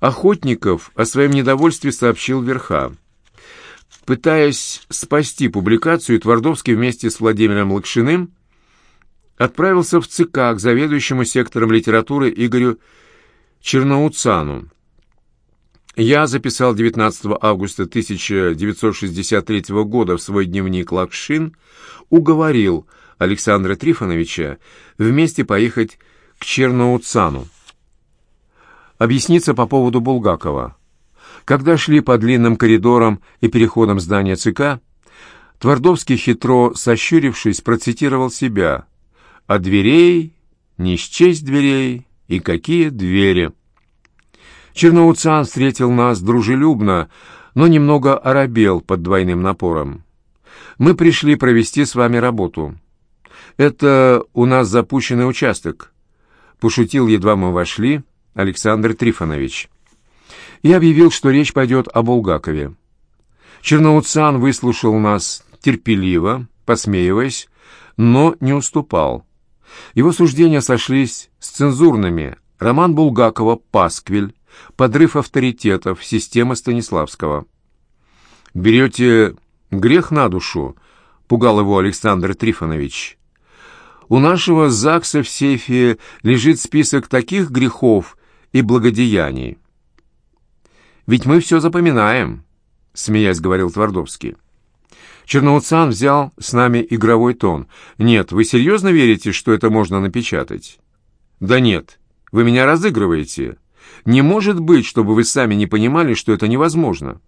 Охотников о своем недовольстве сообщил Верха. Пытаясь спасти публикацию, Твардовский вместе с Владимиром Лакшиным отправился в ЦК к заведующему сектором литературы Игорю Черноуцану. Я записал 19 августа 1963 года в свой дневник Лакшин, уговорил Александра Трифоновича вместе поехать к Черноуцану. Объясниться по поводу Булгакова. Когда шли по длинным коридорам и переходам здания ЦК, Твардовский, хитро сощурившись, процитировал себя «А дверей, не счесть дверей, и какие двери!» Черноуцан встретил нас дружелюбно, но немного оробел под двойным напором. «Мы пришли провести с вами работу. Это у нас запущенный участок», — пошутил, едва мы вошли, Александр Трифонович. И объявил, что речь пойдет о Булгакове. Черноуцан выслушал нас терпеливо, посмеиваясь, но не уступал. Его суждения сошлись с цензурными. Роман Булгакова «Пасквиль», подрыв авторитетов, система Станиславского. «Берете грех на душу?» — пугал его Александр Трифонович. «У нашего ЗАГСа в сейфе лежит список таких грехов и благодеяний». «Ведь мы все запоминаем», — смеясь говорил Твардовский. Черноуцан взял с нами игровой тон. «Нет, вы серьезно верите, что это можно напечатать?» «Да нет, вы меня разыгрываете. Не может быть, чтобы вы сами не понимали, что это невозможно.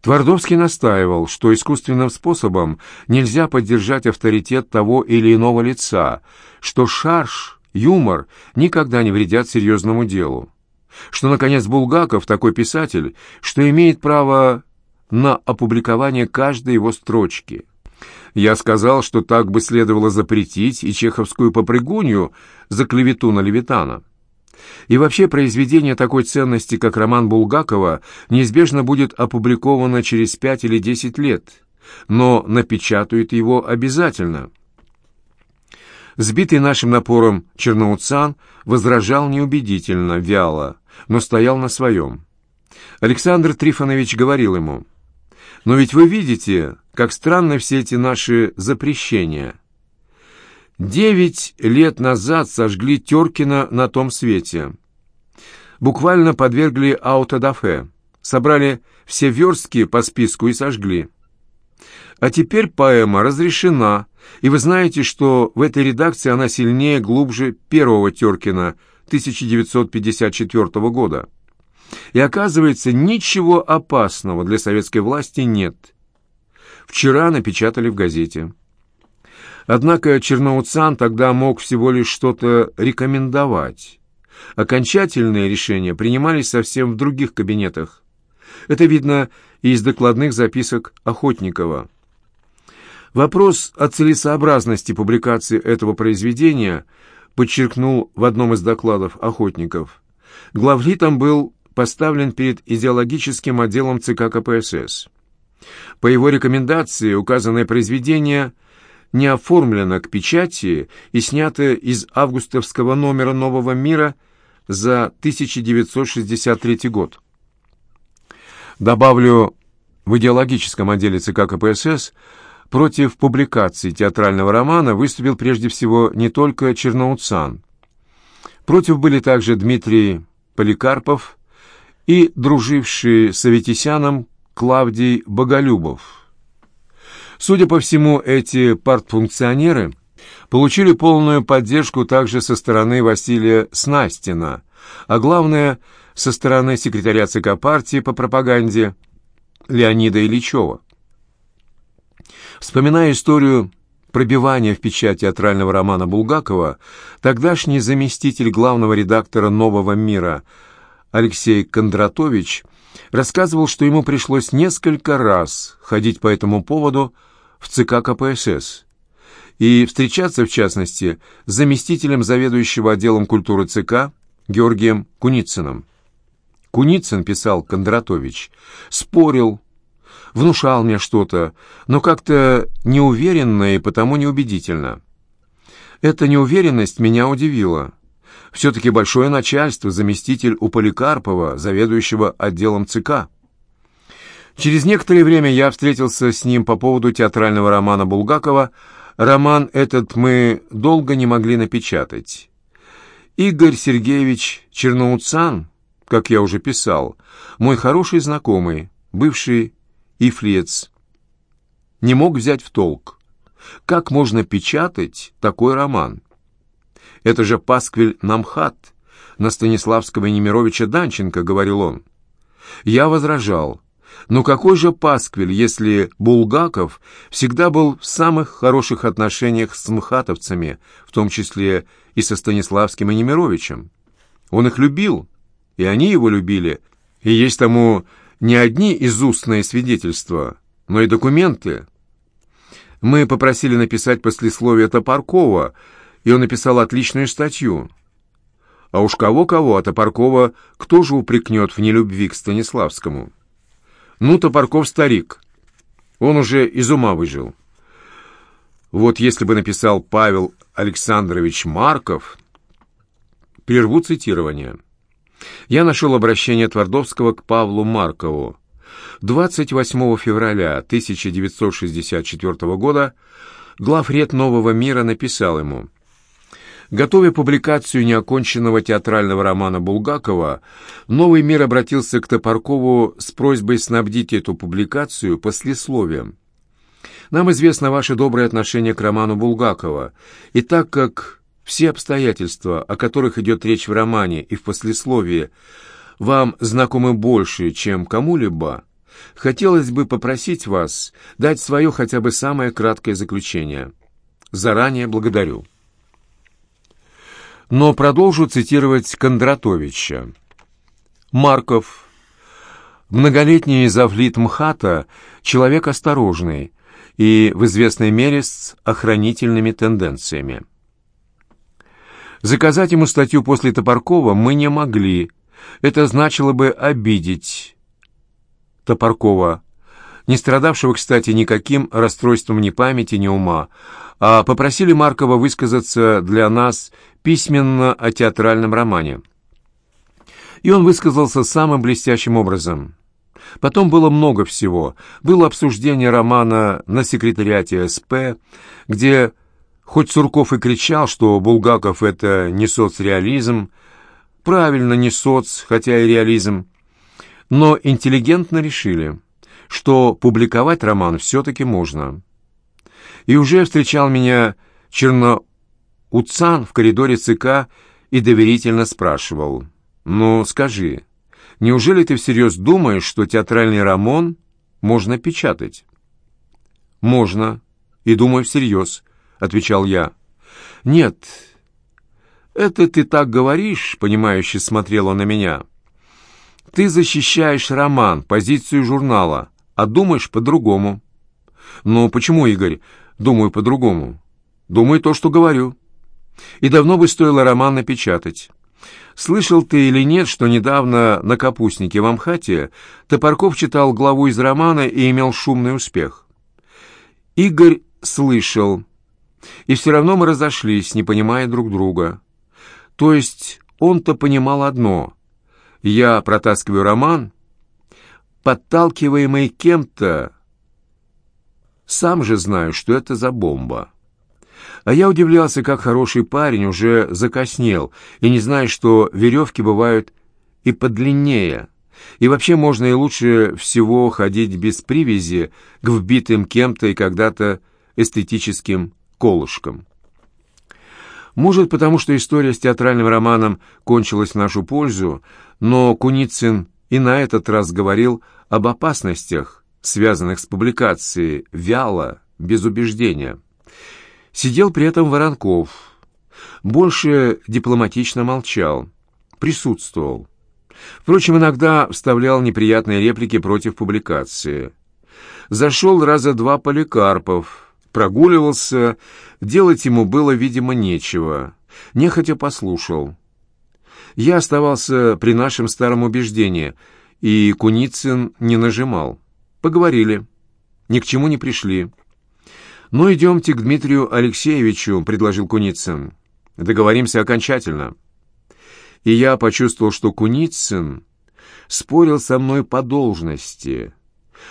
Твардовский настаивал, что искусственным способом нельзя поддержать авторитет того или иного лица, что шарж, юмор никогда не вредят серьезному делу, что, наконец, Булгаков такой писатель, что имеет право на опубликование каждой его строчки. Я сказал, что так бы следовало запретить и чеховскую попрыгунью за клевету на Левитана. И вообще произведение такой ценности, как роман Булгакова, неизбежно будет опубликовано через пять или десять лет, но напечатают его обязательно. Сбитый нашим напором Черноуцан возражал неубедительно, вяло, но стоял на своем. Александр Трифонович говорил ему, «Но ведь вы видите, как странны все эти наши запрещения». Девять лет назад сожгли Теркина на том свете. Буквально подвергли аутодафе. Собрали все верстки по списку и сожгли. А теперь поэма разрешена, и вы знаете, что в этой редакции она сильнее, глубже первого Теркина 1954 года. И оказывается, ничего опасного для советской власти нет. Вчера напечатали в газете. Однако Черноуцан тогда мог всего лишь что-то рекомендовать. Окончательные решения принимались совсем в других кабинетах. Это видно из докладных записок Охотникова. Вопрос о целесообразности публикации этого произведения подчеркнул в одном из докладов Охотников. Главлитом был поставлен перед идеологическим отделом ЦК КПСС. По его рекомендации указанное произведение – не оформлено к печати и снято из августовского номера «Нового мира» за 1963 год. Добавлю, в идеологическом отделе ЦК КПСС против публикации театрального романа выступил прежде всего не только Черноуцан. Против были также Дмитрий Поликарпов и друживший с Аветисяном Клавдий Боголюбов – Судя по всему, эти партфункционеры получили полную поддержку также со стороны Василия Снастина, а главное, со стороны секретаря ЦК партии по пропаганде Леонида Ильичева. Вспоминая историю пробивания в печать театрального романа Булгакова, тогдашний заместитель главного редактора «Нового мира» Алексей Кондратович рассказывал, что ему пришлось несколько раз ходить по этому поводу в ЦК КПСС и встречаться, в частности, с заместителем заведующего отделом культуры ЦК Георгием Куницыным. Куницын, писал Кондратович, спорил, внушал мне что-то, но как-то неуверенно и потому неубедительно. Эта неуверенность меня удивила. Все-таки большое начальство, заместитель у Поликарпова, заведующего отделом ЦК. Через некоторое время я встретился с ним по поводу театрального романа Булгакова. Роман этот мы долго не могли напечатать. Игорь Сергеевич Черноуцан, как я уже писал, мой хороший знакомый, бывший ифлец, не мог взять в толк. Как можно печатать такой роман? Это же пасквиль Намхат на Станиславского и Немировича Данченко, говорил он. Я возражал. Но какой же пасквиль, если Булгаков всегда был в самых хороших отношениях с мхатовцами, в том числе и со Станиславским и Немировичем? Он их любил, и они его любили, и есть тому не одни изустные свидетельства, но и документы. Мы попросили написать послесловие Топоркова, и он написал отличную статью. А уж кого-кого, а Топоркова кто же упрекнет в нелюбви к Станиславскому? Ну, Топорков старик. Он уже из ума выжил. Вот если бы написал Павел Александрович Марков... Прерву цитирование. Я нашел обращение Твардовского к Павлу Маркову. 28 февраля 1964 года главред «Нового мира» написал ему Готовя публикацию неоконченного театрального романа Булгакова, «Новый мир» обратился к Топоркову с просьбой снабдить эту публикацию послесловием. «Нам известно ваше доброе отношение к роману Булгакова, и так как все обстоятельства, о которых идет речь в романе и в послесловии, вам знакомы больше, чем кому-либо, хотелось бы попросить вас дать свое хотя бы самое краткое заключение. Заранее благодарю» но продолжу цитировать Кондратовича. Марков. Многолетний завлит МХАТа – человек осторожный и в известной мере с охранительными тенденциями. Заказать ему статью после Топоркова мы не могли. Это значило бы обидеть Топоркова, не страдавшего, кстати, никаким расстройством ни памяти, ни ума, а попросили Маркова высказаться для нас письменно о театральном романе. И он высказался самым блестящим образом. Потом было много всего. Было обсуждение романа на секретариате СП, где хоть Сурков и кричал, что Булгаков — это не соцреализм, правильно, не соц, хотя и реализм, но интеллигентно решили, что публиковать роман все-таки можно и уже встречал меня Черноуцан в коридоре ЦК и доверительно спрашивал, «Ну, скажи, неужели ты всерьез думаешь, что театральный роман можно печатать?» «Можно, и думаю всерьез», — отвечал я. «Нет, это ты так говоришь», — понимающе смотрел он на меня. «Ты защищаешь роман, позицию журнала, а думаешь по-другому». «Ну, почему, Игорь? Думаю по-другому. Думаю то, что говорю. И давно бы стоило роман напечатать. Слышал ты или нет, что недавно на «Капустнике» в Амхате Топорков читал главу из романа и имел шумный успех? Игорь слышал. И все равно мы разошлись, не понимая друг друга. То есть он-то понимал одно. Я протаскиваю роман, подталкиваемый кем-то, сам же знаю, что это за бомба. А я удивлялся, как хороший парень уже закоснел и не знает, что веревки бывают и подлиннее. И вообще можно и лучше всего ходить без привязи к вбитым кем-то и когда-то эстетическим колышкам. Может, потому что история с театральным романом кончилась в нашу пользу, но Куницын и на этот раз говорил об опасностях, связанных с публикацией, вяло, без убеждения. Сидел при этом Воронков. Больше дипломатично молчал, присутствовал. Впрочем, иногда вставлял неприятные реплики против публикации. Зашел раза два Поликарпов, прогуливался, делать ему было, видимо, нечего. Нехотя послушал. Я оставался при нашем старом убеждении, и Куницын не нажимал. Поговорили. Ни к чему не пришли. «Ну, идемте к Дмитрию Алексеевичу», — предложил Куницын. «Договоримся окончательно». и я почувствовал, что Куницын спорил со мной по должности,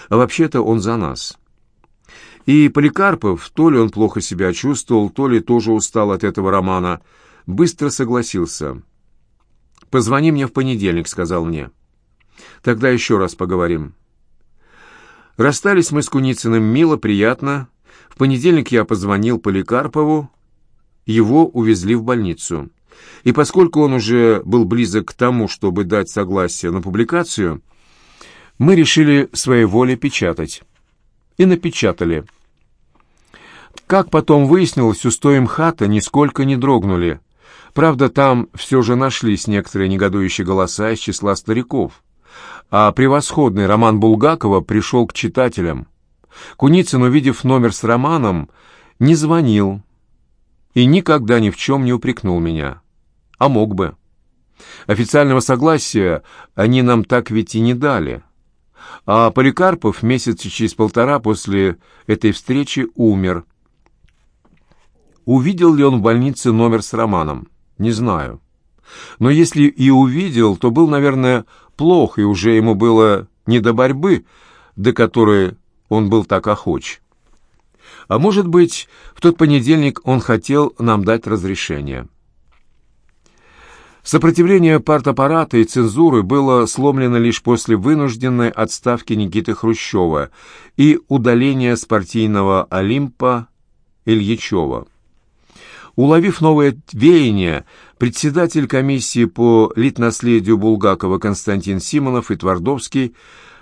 а вообще-то он за нас. И Поликарпов, то ли он плохо себя чувствовал, то ли тоже устал от этого романа, быстро согласился. «Позвони мне в понедельник», — сказал мне. «Тогда еще раз поговорим». Расстались мы с Куницыным мило, приятно. В понедельник я позвонил Поликарпову, его увезли в больницу. И поскольку он уже был близок к тому, чтобы дать согласие на публикацию, мы решили своей волей печатать. И напечатали. Как потом выяснилось, устои МХАТа нисколько не дрогнули. Правда, там все же нашлись некоторые негодующие голоса из числа стариков. А превосходный роман Булгакова пришел к читателям. Куницын, увидев номер с романом, не звонил и никогда ни в чем не упрекнул меня. А мог бы. Официального согласия они нам так ведь и не дали. А Поликарпов месяца через полтора после этой встречи умер. Увидел ли он в больнице номер с романом? Не знаю. Но если и увидел, то был, наверное, плох, и уже ему было не до борьбы, до которой он был так охоч. А может быть, в тот понедельник он хотел нам дать разрешение. Сопротивление партаппарата и цензуры было сломлено лишь после вынужденной отставки Никиты Хрущева и удаления с партийного Олимпа Ильичева. Уловив новое веяние, председатель комиссии по литнаследию Булгакова Константин Симонов и Твардовский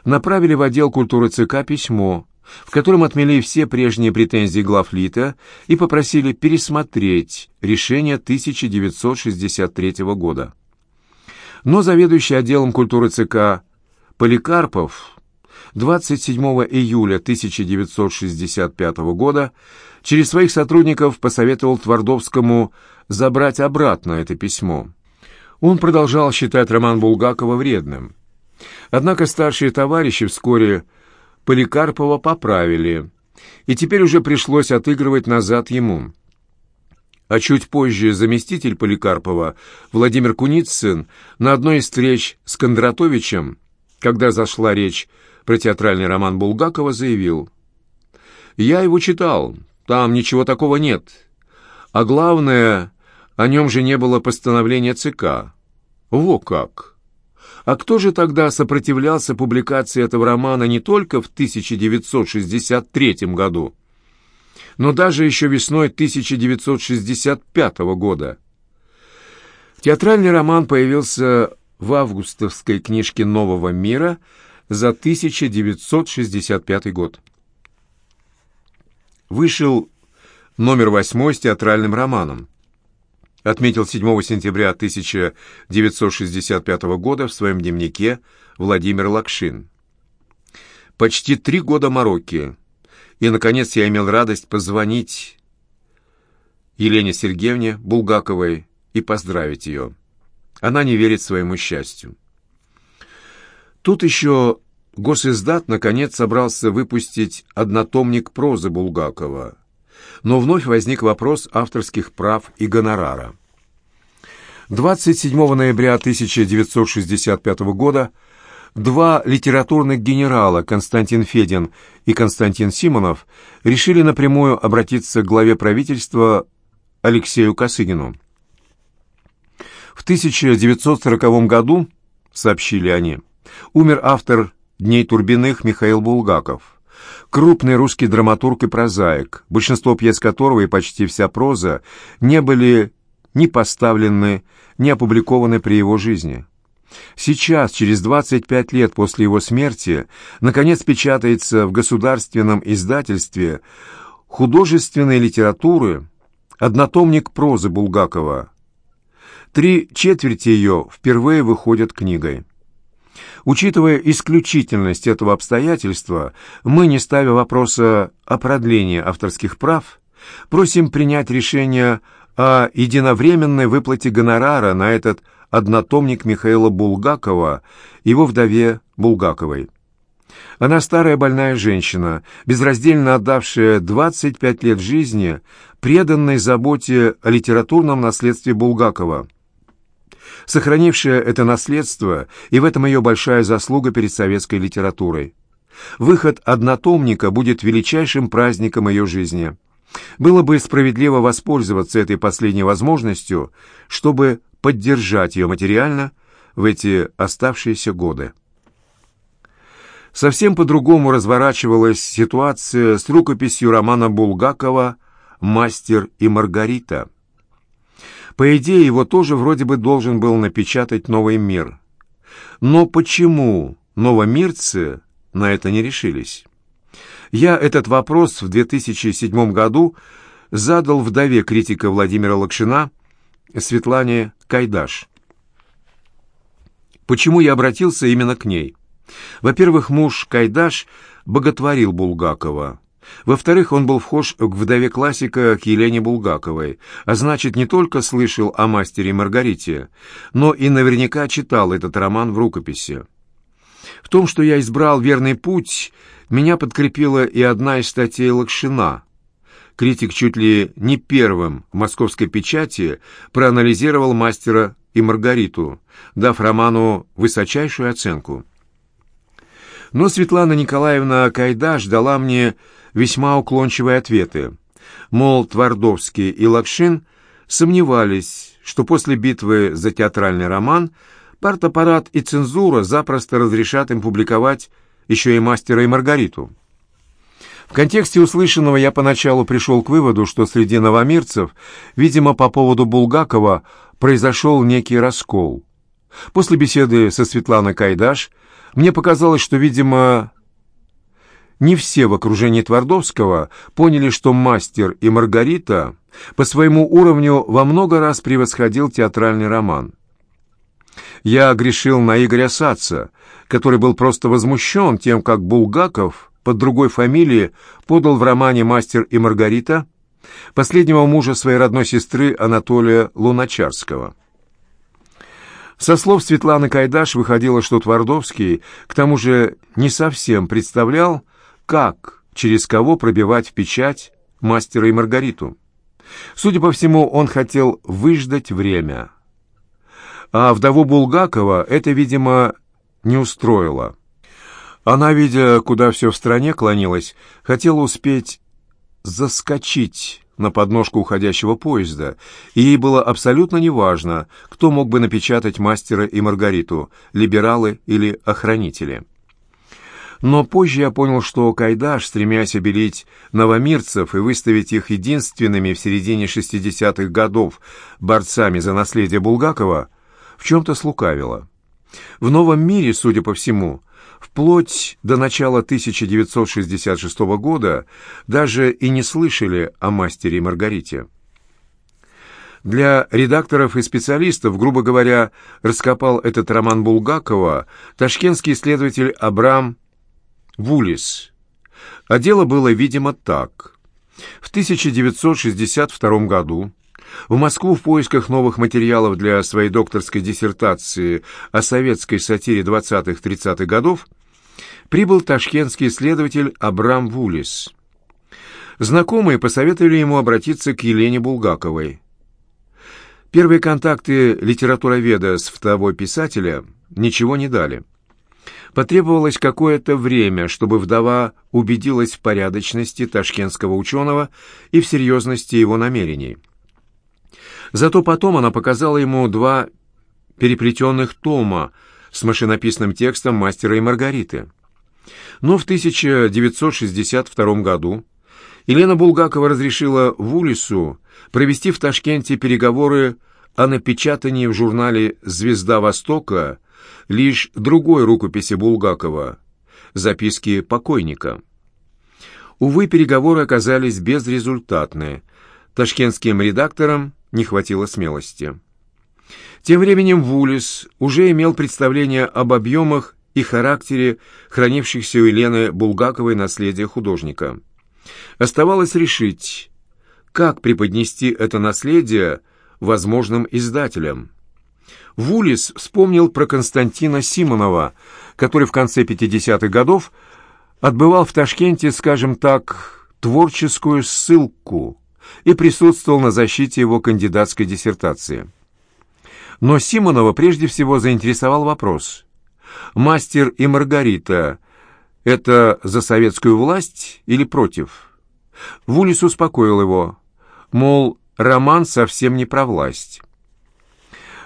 направили в отдел культуры ЦК письмо, в котором отмели все прежние претензии главлита и попросили пересмотреть решение 1963 года. Но заведующий отделом культуры ЦК Поликарпов 27 июля 1965 года через своих сотрудников посоветовал Твардовскому забрать обратно это письмо. Он продолжал считать роман Булгакова вредным. Однако старшие товарищи вскоре Поликарпова поправили, и теперь уже пришлось отыгрывать назад ему. А чуть позже заместитель Поликарпова, Владимир Куницын, на одной из встреч с Кондратовичем, когда зашла речь про театральный роман Булгакова, заявил, «Я его читал, там ничего такого нет. А главное, о нем же не было постановления ЦК. Во как!» А кто же тогда сопротивлялся публикации этого романа не только в 1963 году, но даже еще весной 1965 года? Театральный роман появился в августовской книжке «Нового мира» за 1965 год. Вышел номер восьмой с театральным романом отметил 7 сентября 1965 года в своем дневнике Владимир Лакшин. «Почти три года мороки, и, наконец, я имел радость позвонить Елене Сергеевне Булгаковой и поздравить ее. Она не верит своему счастью. Тут еще госиздат, наконец, собрался выпустить однотомник прозы Булгакова – но вновь возник вопрос авторских прав и гонорара. 27 ноября 1965 года два литературных генерала Константин Федин и Константин Симонов решили напрямую обратиться к главе правительства Алексею Косыгину. В 1940 году, сообщили они, умер автор «Дней Турбиных» Михаил Булгаков крупный русский драматург и прозаик, большинство пьес которого и почти вся проза не были ни поставлены, ни опубликованы при его жизни. Сейчас, через 25 лет после его смерти, наконец печатается в государственном издательстве художественной литературы однотомник прозы Булгакова. Три четверти ее впервые выходят книгой. Учитывая исключительность этого обстоятельства, мы, не ставя вопроса о продлении авторских прав, просим принять решение о единовременной выплате гонорара на этот однотомник Михаила Булгакова, его вдове Булгаковой. Она старая больная женщина, безраздельно отдавшая 25 лет жизни преданной заботе о литературном наследстве Булгакова – сохранившая это наследство, и в этом ее большая заслуга перед советской литературой. Выход однотомника будет величайшим праздником ее жизни. Было бы справедливо воспользоваться этой последней возможностью, чтобы поддержать ее материально в эти оставшиеся годы. Совсем по-другому разворачивалась ситуация с рукописью романа Булгакова «Мастер и Маргарита». По идее, его тоже вроде бы должен был напечатать «Новый мир». Но почему новомирцы на это не решились? Я этот вопрос в 2007 году задал вдове критика Владимира Лакшина Светлане Кайдаш. Почему я обратился именно к ней? Во-первых, муж Кайдаш боготворил Булгакова. Во-вторых, он был вхож к вдове классика к Елене Булгаковой, а значит, не только слышал о мастере Маргарите, но и наверняка читал этот роман в рукописи. В том, что я избрал верный путь, меня подкрепила и одна из статей Лакшина. Критик чуть ли не первым в московской печати проанализировал мастера и Маргариту, дав роману высочайшую оценку. Но Светлана Николаевна Кайдаш дала мне весьма уклончивые ответы. Мол, Твардовский и Лакшин сомневались, что после битвы за театральный роман партаппарат и цензура запросто разрешат им публиковать еще и «Мастера и Маргариту». В контексте услышанного я поначалу пришел к выводу, что среди новомирцев, видимо, по поводу Булгакова произошел некий раскол. После беседы со Светланой Кайдаш мне показалось, что, видимо, не все в окружении Твардовского поняли, что «Мастер» и «Маргарита» по своему уровню во много раз превосходил театральный роман. Я грешил на Игоря Саца, который был просто возмущен тем, как Булгаков под другой фамилией подал в романе «Мастер и Маргарита» последнего мужа своей родной сестры Анатолия Луначарского. Со слов Светланы Кайдаш выходило, что Твардовский, к тому же, не совсем представлял, как, через кого пробивать в печать мастера и Маргариту. Судя по всему, он хотел выждать время. А вдову Булгакова это, видимо, не устроило. Она, видя, куда все в стране клонилось, хотела успеть заскочить на подножку уходящего поезда, и ей было абсолютно неважно, кто мог бы напечатать «Мастера и Маргариту» — либералы или охранители. Но позже я понял, что Кайдаш, стремясь обелить новомирцев и выставить их единственными в середине 60-х годов борцами за наследие Булгакова, в чем-то слукавила. В новом мире, судя по всему, вплоть до начала 1966 года даже и не слышали о мастере и Маргарите. Для редакторов и специалистов, грубо говоря, раскопал этот роман Булгакова ташкентский исследователь Абрам Вулис. А дело было, видимо, так. В 1962 году в Москву в поисках новых материалов для своей докторской диссертации о советской сатире 20-30-х годов прибыл ташкентский исследователь Абрам Вулис. Знакомые посоветовали ему обратиться к Елене Булгаковой. Первые контакты литературоведа с вдовой писателя ничего не дали. Потребовалось какое-то время, чтобы вдова убедилась в порядочности ташкентского ученого и в серьезности его намерений. Зато потом она показала ему два переплетенных тома с машинописным текстом «Мастера и Маргариты». Но в 1962 году Елена Булгакова разрешила Вулису провести в Ташкенте переговоры о напечатании в журнале «Звезда Востока» лишь другой рукописи Булгакова «Записки покойника». Увы, переговоры оказались безрезультатны. Ташкентским редакторам не хватило смелости. Тем временем Вулис уже имел представление об объемах и характере хранившихся у Елены Булгаковой наследия художника. Оставалось решить, как преподнести это наследие возможным издателям. Вулис вспомнил про Константина Симонова, который в конце 50-х годов отбывал в Ташкенте, скажем так, творческую ссылку и присутствовал на защите его кандидатской диссертации. Но Симонова прежде всего заинтересовал вопрос. «Мастер и Маргарита — это за советскую власть или против?» Вулис успокоил его, мол, роман совсем не про власть.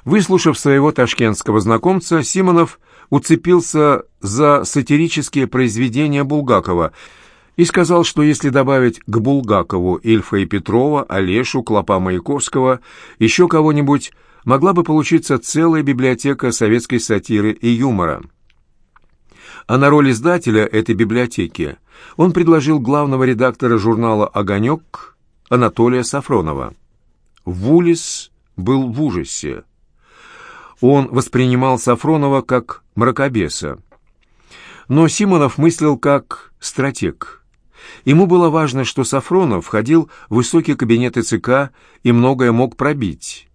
Выслушав своего ташкентского знакомца, Симонов уцепился за сатирические произведения Булгакова и сказал, что если добавить к Булгакову Ильфа и Петрова, Олешу, Клопа Маяковского, еще кого-нибудь, могла бы получиться целая библиотека советской сатиры и юмора. А на роль издателя этой библиотеки он предложил главного редактора журнала «Огонек» Анатолия Сафронова. Вулис был в ужасе. Он воспринимал Сафронова как мракобеса. Но Симонов мыслил как стратег. Ему было важно, что Сафронов входил в высокие кабинеты ЦК и многое мог пробить.